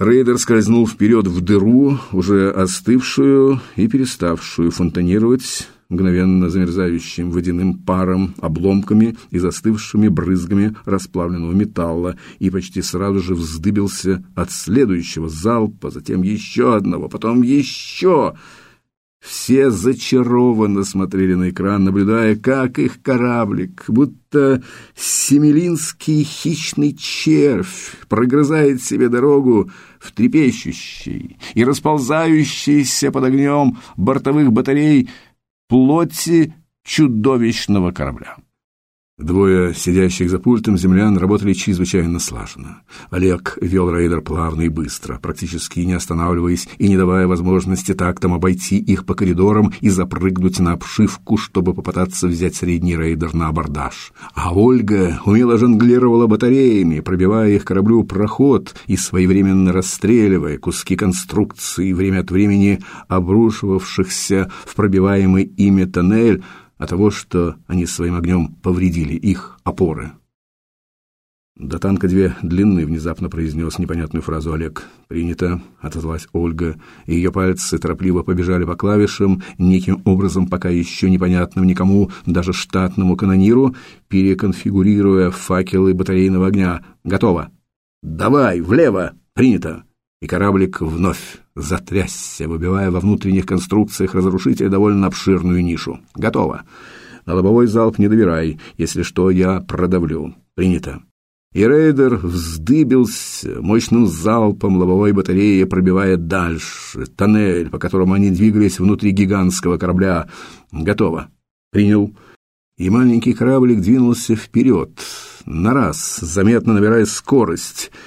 Рейдер скользнул вперед в дыру, уже остывшую и переставшую фонтанировать мгновенно замерзающим водяным паром, обломками и застывшими брызгами расплавленного металла, и почти сразу же вздыбился от следующего залпа, затем еще одного, потом еще... Все зачарованно смотрели на экран, наблюдая, как их кораблик, будто семилинский хищный червь, прогрызает себе дорогу в трепещущей и расползающейся под огнем бортовых батарей плоти чудовищного корабля. Двое сидящих за пультом землян работали чрезвычайно слаженно. Олег вел рейдер плавно и быстро, практически не останавливаясь и не давая возможности тактом обойти их по коридорам и запрыгнуть на обшивку, чтобы попытаться взять средний рейдер на абордаж. А Ольга умело жонглировала батареями, пробивая их кораблю проход и своевременно расстреливая куски конструкции, время от времени обрушивавшихся в пробиваемый ими тоннель, а того, что они своим огнем повредили их опоры. «До танка две длинные», — внезапно произнес непонятную фразу Олег. «Принято», — отозвалась Ольга, и ее пальцы торопливо побежали по клавишам, неким образом пока еще непонятным никому, даже штатному канониру, переконфигурируя факелы батарейного огня. «Готово!» «Давай, влево! Принято!» И кораблик вновь затрясся, выбивая во внутренних конструкциях разрушителя довольно обширную нишу. «Готово. На лобовой залп не доверяй. Если что, я продавлю. Принято». И рейдер вздыбился мощным залпом лобовой батареи, пробивая дальше тоннель, по которому они двигались внутри гигантского корабля. «Готово. Принял». И маленький кораблик двинулся вперед, на раз, заметно набирая скорость —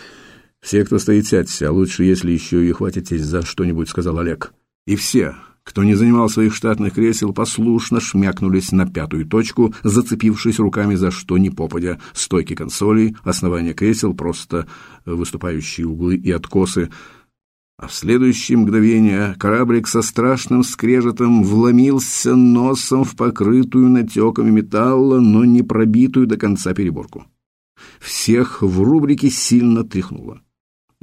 «Все, кто стоит, сядьте, а лучше, если еще и хватитесь за что-нибудь», — сказал Олег. И все, кто не занимал своих штатных кресел, послушно шмякнулись на пятую точку, зацепившись руками за что ни попадя. Стойки консолей, основания кресел, просто выступающие углы и откосы. А в следующее мгновение кораблик со страшным скрежетом вломился носом в покрытую натеками металла, но не пробитую до конца переборку. Всех в рубрике сильно тряхнуло.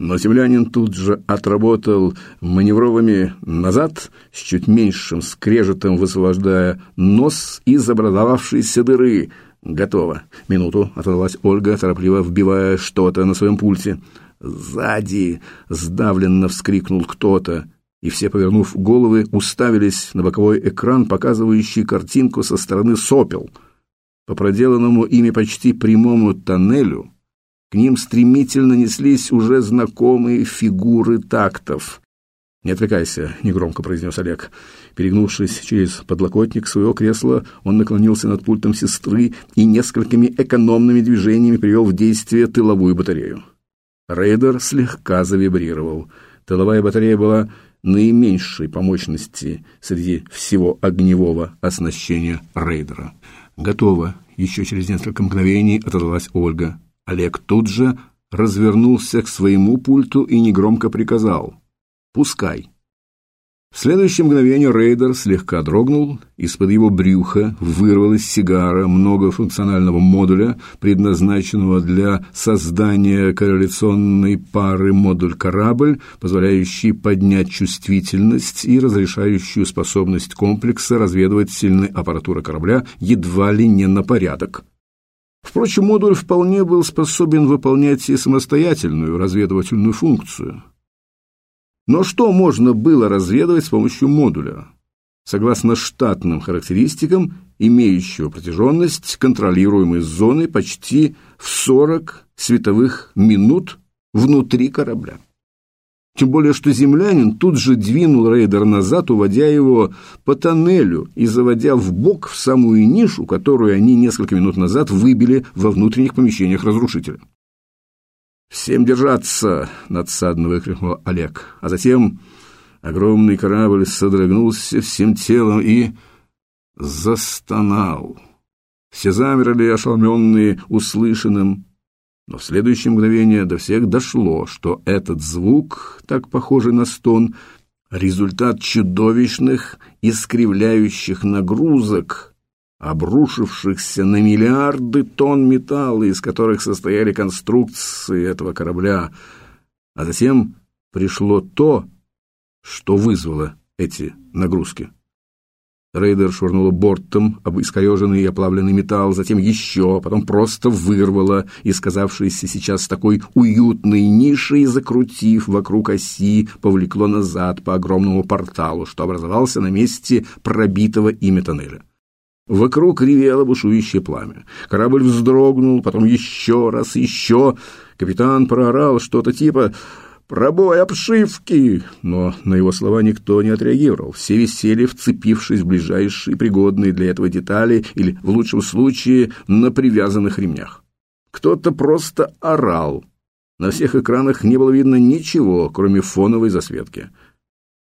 Но землянин тут же отработал маневровыми назад, с чуть меньшим скрежетом высвобождая нос из образовавшейся дыры. «Готово. Минуту», — отозвалась Ольга, торопливо вбивая что-то на своем пульте. «Сзади!» — сдавленно вскрикнул кто-то, и все, повернув головы, уставились на боковой экран, показывающий картинку со стороны сопел. По проделанному ими почти прямому тоннелю к ним стремительно неслись уже знакомые фигуры тактов. «Не отвлекайся», — негромко произнес Олег. Перегнувшись через подлокотник своего кресла, он наклонился над пультом сестры и несколькими экономными движениями привел в действие тыловую батарею. Рейдер слегка завибрировал. Тыловая батарея была наименьшей по мощности среди всего огневого оснащения рейдера. «Готово!» — еще через несколько мгновений отозвалась Ольга. Олег тут же развернулся к своему пульту и негромко приказал «Пускай». В следующее мгновение рейдер слегка дрогнул, из-под его брюха вырвалась сигара многофункционального модуля, предназначенного для создания корреляционной пары модуль-корабль, позволяющий поднять чувствительность и разрешающую способность комплекса разведывательной аппаратуры корабля едва ли не на порядок. Впрочем, модуль вполне был способен выполнять и самостоятельную разведывательную функцию. Но что можно было разведывать с помощью модуля? Согласно штатным характеристикам, имеющего протяженность контролируемой зоны почти в 40 световых минут внутри корабля. Тем более, что землянин тут же двинул рейдер назад, уводя его по тоннелю и заводя в бок в самую нишу, которую они несколько минут назад выбили во внутренних помещениях разрушителя. «Всем держаться!» — надсадно выкрикнул Олег. А затем огромный корабль содрогнулся всем телом и застонал. Все замерли, ошеломленные услышанным, но в следующее мгновение до всех дошло, что этот звук, так похожий на стон, результат чудовищных искривляющих нагрузок, обрушившихся на миллиарды тонн металла, из которых состояли конструкции этого корабля, а затем пришло то, что вызвало эти нагрузки. Рейдер швырнула бортом об искореженный и оплавленный металл, затем еще, потом просто вырвала из казавшейся сейчас такой уютной ниши и, закрутив вокруг оси, повлекло назад по огромному порталу, что образовался на месте пробитого ими тоннеля. Вокруг ревело бушующее пламя. Корабль вздрогнул, потом еще раз, еще. Капитан проорал что-то типа «Пробой обшивки!» Но на его слова никто не отреагировал. Все висели, вцепившись в ближайшие пригодные для этого детали или, в лучшем случае, на привязанных ремнях. Кто-то просто орал. На всех экранах не было видно ничего, кроме фоновой засветки.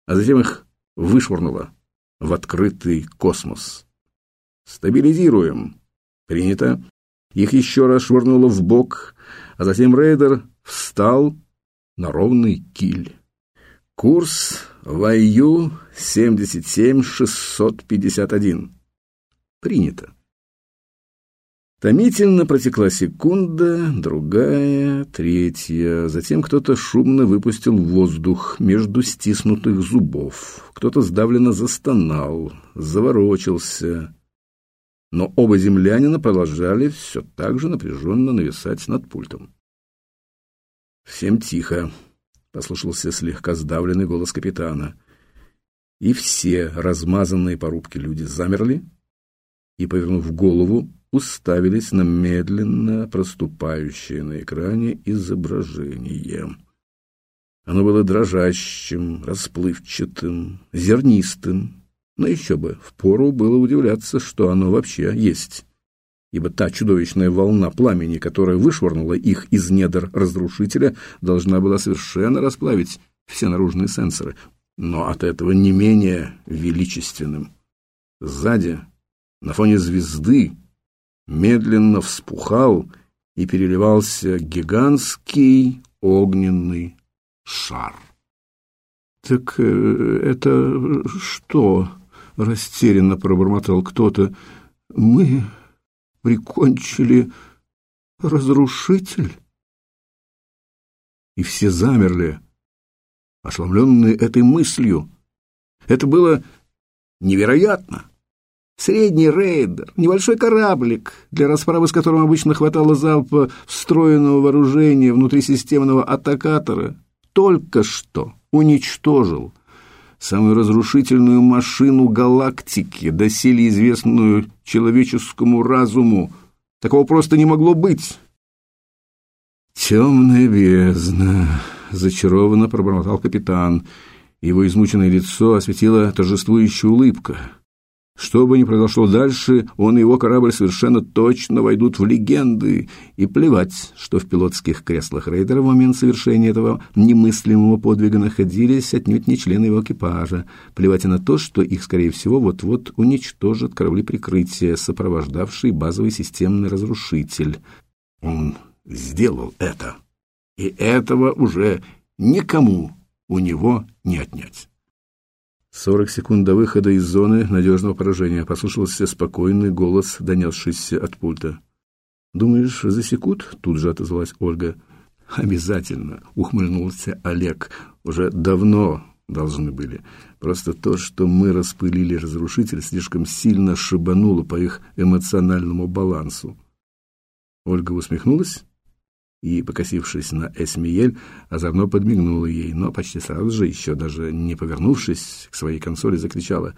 А затем их вышвырнуло в открытый космос. «Стабилизируем!» «Принято!» Их еще раз швырнуло в бок, а затем рейдер встал на ровный киль. Курс ВАЮ 77651. Принято. Томительно протекла секунда, другая, третья. Затем кто-то шумно выпустил воздух между стиснутых зубов. Кто-то сдавленно застонал, заворочился. Но оба землянина продолжали все так же напряженно нависать над пультом. «Всем тихо», — послышался слегка сдавленный голос капитана. И все размазанные по рубке люди замерли и, повернув голову, уставились на медленно проступающее на экране изображение. Оно было дрожащим, расплывчатым, зернистым, но еще бы, впору было удивляться, что оно вообще есть ибо та чудовищная волна пламени, которая вышвырнула их из недр разрушителя, должна была совершенно расплавить все наружные сенсоры, но от этого не менее величественным. Сзади, на фоне звезды, медленно вспухал и переливался гигантский огненный шар. «Так э, это что?» — растерянно пробормотал кто-то. «Мы прикончили разрушитель? И все замерли, ошеломленные этой мыслью. Это было невероятно. Средний рейдер, небольшой кораблик, для расправы с которым обычно хватало залпа встроенного вооружения внутрисистемного атакатора, только что уничтожил самую разрушительную машину галактики, доселе известную человеческому разуму. Такого просто не могло быть. «Темная бездна», — зачарованно пробормотал капитан. Его измученное лицо осветила торжествующая улыбка. Что бы ни произошло дальше, он и его корабль совершенно точно войдут в легенды. И плевать, что в пилотских креслах рейдера в момент совершения этого немыслимого подвига находились отнюдь не члены его экипажа. Плевать и на то, что их, скорее всего, вот-вот уничтожат корабли прикрытия, сопровождавшие базовый системный разрушитель. Он сделал это. И этого уже никому у него не отнять. Сорок секунд до выхода из зоны надежного поражения послушался спокойный голос, донесшийся от пульта. «Думаешь, засекут?» — тут же отозвалась Ольга. «Обязательно!» — ухмыльнулся Олег. «Уже давно должны были. Просто то, что мы распылили разрушитель, слишком сильно шибануло по их эмоциональному балансу». Ольга усмехнулась и, покосившись на Эсмиель, озорно подмигнула ей, но почти сразу же, еще даже не повернувшись к своей консоли, закричала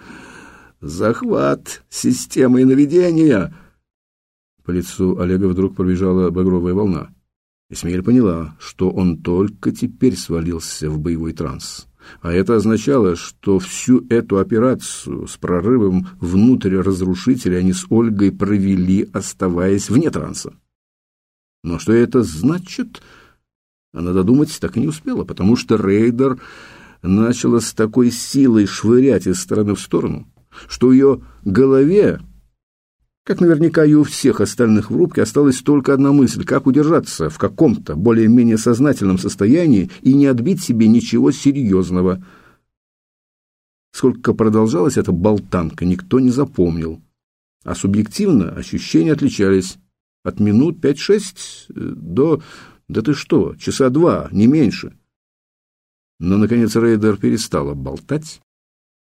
«Захват системой наведения!» По лицу Олега вдруг пробежала багровая волна. Эсмиель поняла, что он только теперь свалился в боевой транс. А это означало, что всю эту операцию с прорывом внутрь разрушителя они с Ольгой провели, оставаясь вне транса. Но что это значит, она додумать так и не успела, потому что рейдер начала с такой силой швырять из стороны в сторону, что в ее голове, как наверняка и у всех остальных в рубке, осталась только одна мысль, как удержаться в каком-то более-менее сознательном состоянии и не отбить себе ничего серьезного. Сколько продолжалась эта болтанка, никто не запомнил. А субъективно ощущения отличались от минут пять-шесть э, до... Да ты что, часа два, не меньше. Но, наконец, рейдер перестал болтать,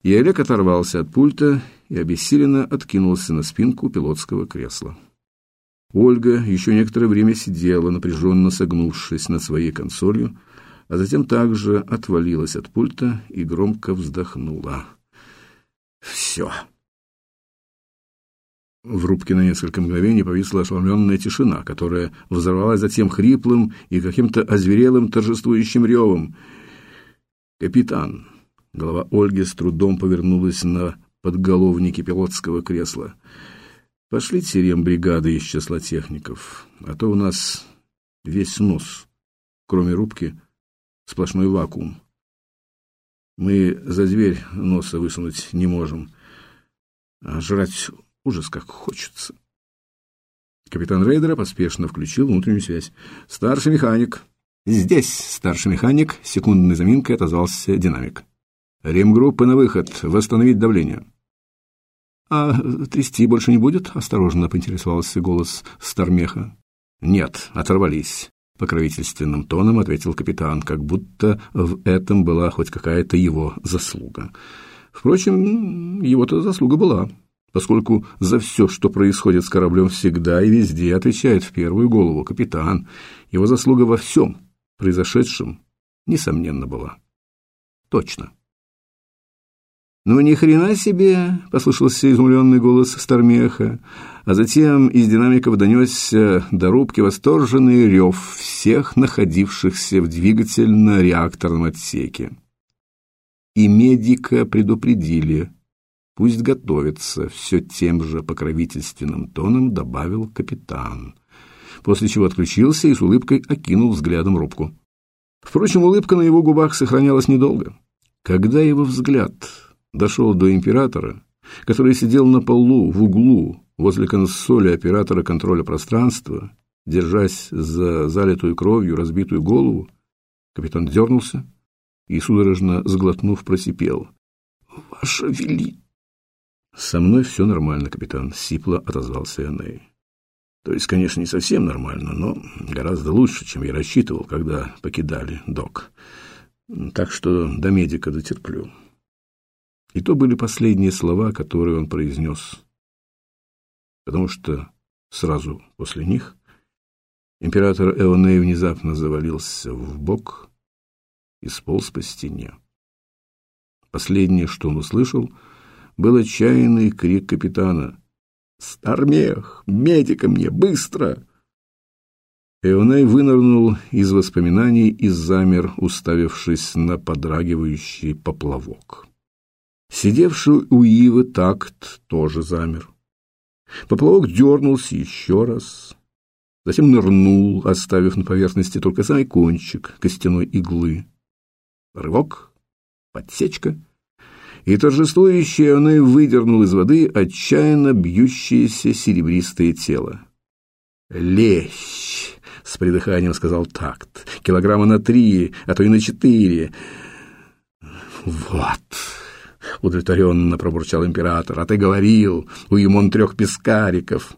и Олег оторвался от пульта и обессиленно откинулся на спинку пилотского кресла. Ольга еще некоторое время сидела, напряженно согнувшись над своей консолью, а затем также отвалилась от пульта и громко вздохнула. «Все!» В рубке на несколько мгновений повисла ошеломленная тишина, которая взорвалась затем хриплым и каким-то озверелым торжествующим ревом. «Капитан!» Голова Ольги с трудом повернулась на подголовнике пилотского кресла. «Пошлите рембригады из числа техников, а то у нас весь нос, кроме рубки, сплошной вакуум. Мы за дверь носа высунуть не можем, а жрать ужас как хочется». Капитан Рейдера поспешно включил внутреннюю связь. «Старший механик!» «Здесь, старший механик!» Секундной заминкой отозвался динамик. Ремгруппы на выход, восстановить давление. А трясти больше не будет? Осторожно поинтересовался голос Стармеха. Нет, оторвались. Покровительственным тоном ответил капитан, как будто в этом была хоть какая-то его заслуга. Впрочем, его-то заслуга была, поскольку за все, что происходит с кораблем, всегда и везде отвечает в первую голову капитан. Его заслуга во всем произошедшем, несомненно, была. Точно. «Ну, ни хрена себе!» — послышался изумленный голос Стармеха, а затем из динамиков донесся до рубки восторженный рев всех находившихся в двигательно-реакторном отсеке. И медика предупредили, пусть готовится, все тем же покровительственным тоном добавил капитан, после чего отключился и с улыбкой окинул взглядом рубку. Впрочем, улыбка на его губах сохранялась недолго. Когда его взгляд дошел до императора, который сидел на полу в углу возле консоли оператора контроля пространства, держась за залитую кровью разбитую голову, капитан дернулся и, судорожно сглотнув, просипел. «Ваше вели...» «Со мной все нормально, капитан», — сипло отозвался Эней. «То есть, конечно, не совсем нормально, но гораздо лучше, чем я рассчитывал, когда покидали док. Так что до медика дотерплю». И то были последние слова, которые он произнес, потому что сразу после них император Эоней внезапно завалился в бок и сполз по стене. Последнее, что он услышал, был отчаянный крик капитана. «Стармех! Медика мне! Быстро!» Эоней вынырнул из воспоминаний и замер, уставившись на подрагивающий поплавок. Сидевший у ивы такт тоже замер. Поплавок дернулся еще раз, затем нырнул, оставив на поверхности только самый кончик костяной иглы. Рывок, подсечка, и торжествующий он и выдернул из воды отчаянно бьющееся серебристое тело. «Лещ!» — с придыханием сказал такт. «Килограмма на три, а то и на четыре». «Вот!» — удовлетворенно пробурчал император. «А ты говорил, у Емон трех пескариков».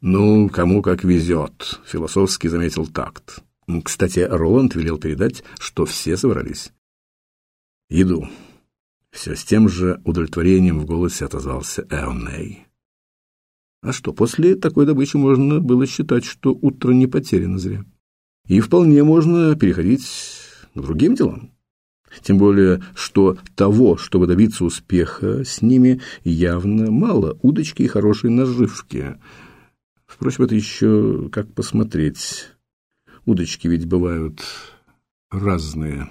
«Ну, кому как везет», — философски заметил такт. Кстати, Роланд велел передать, что все собрались. «Иду». Все с тем же удовлетворением в голосе отозвался Эоней. А что, после такой добычи можно было считать, что утро не потеряно зря. И вполне можно переходить к другим делам. Тем более, что того, чтобы добиться успеха, с ними явно мало удочки и хорошей наживки. Впрочем, это еще как посмотреть. Удочки ведь бывают разные.